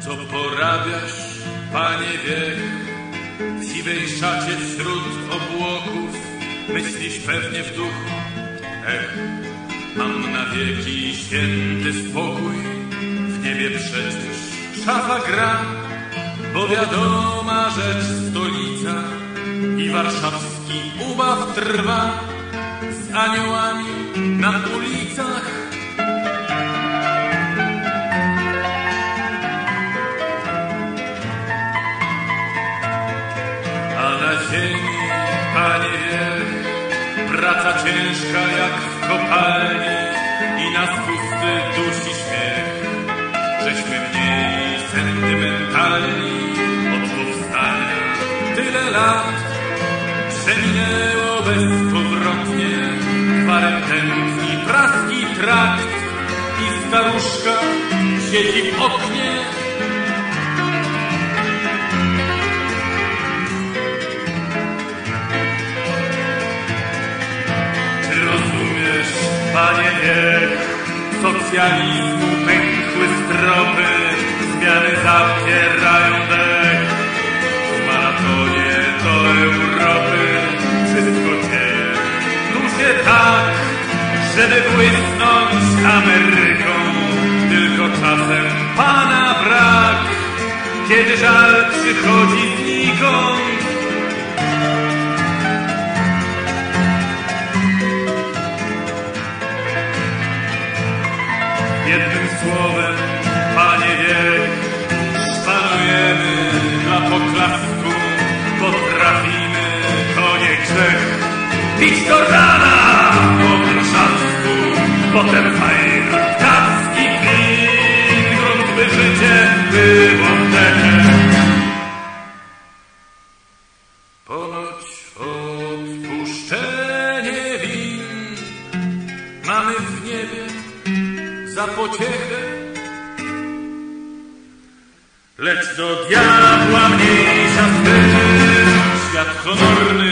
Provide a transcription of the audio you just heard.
Co porabiasz, panie wiek, w siwej szacie wśród obłoków, myślisz pewnie w duchu, ech, mam na wieki święty spokój, w niebie przecież szafa gra, bo wiadoma rzecz stolica i warszawski ubaw trwa z aniołami na ulicach. Ziemi, panie praca ciężka jak w kopalni i nas pusty dusi śmiech. Żeśmy mniej sentymentalni od powstania. Tyle lat przeminęło bezpowrotnie, gwarem tętni praski trakt i staruszka siedzi w oknie. Panie wiek, socjalizmu pękły stropy, zmiany zapierają dech. W maratonie do Europy wszystko dzieje tu się tak, żeby błysnąć Ameryką. Tylko czasem pana brak, kiedy żal przychodzi znikąd. Jednym słowem, panie wiek, szpanujemy dla poklasku, potrafimy, to nie grzech. Pić do rana po warszawsku, potem fajr, kacki win, grunt by życie było dechem. Ponoć odpuszczenie win mamy w niebie za pociechę. Lecz do diabła mniejsza z świat honorny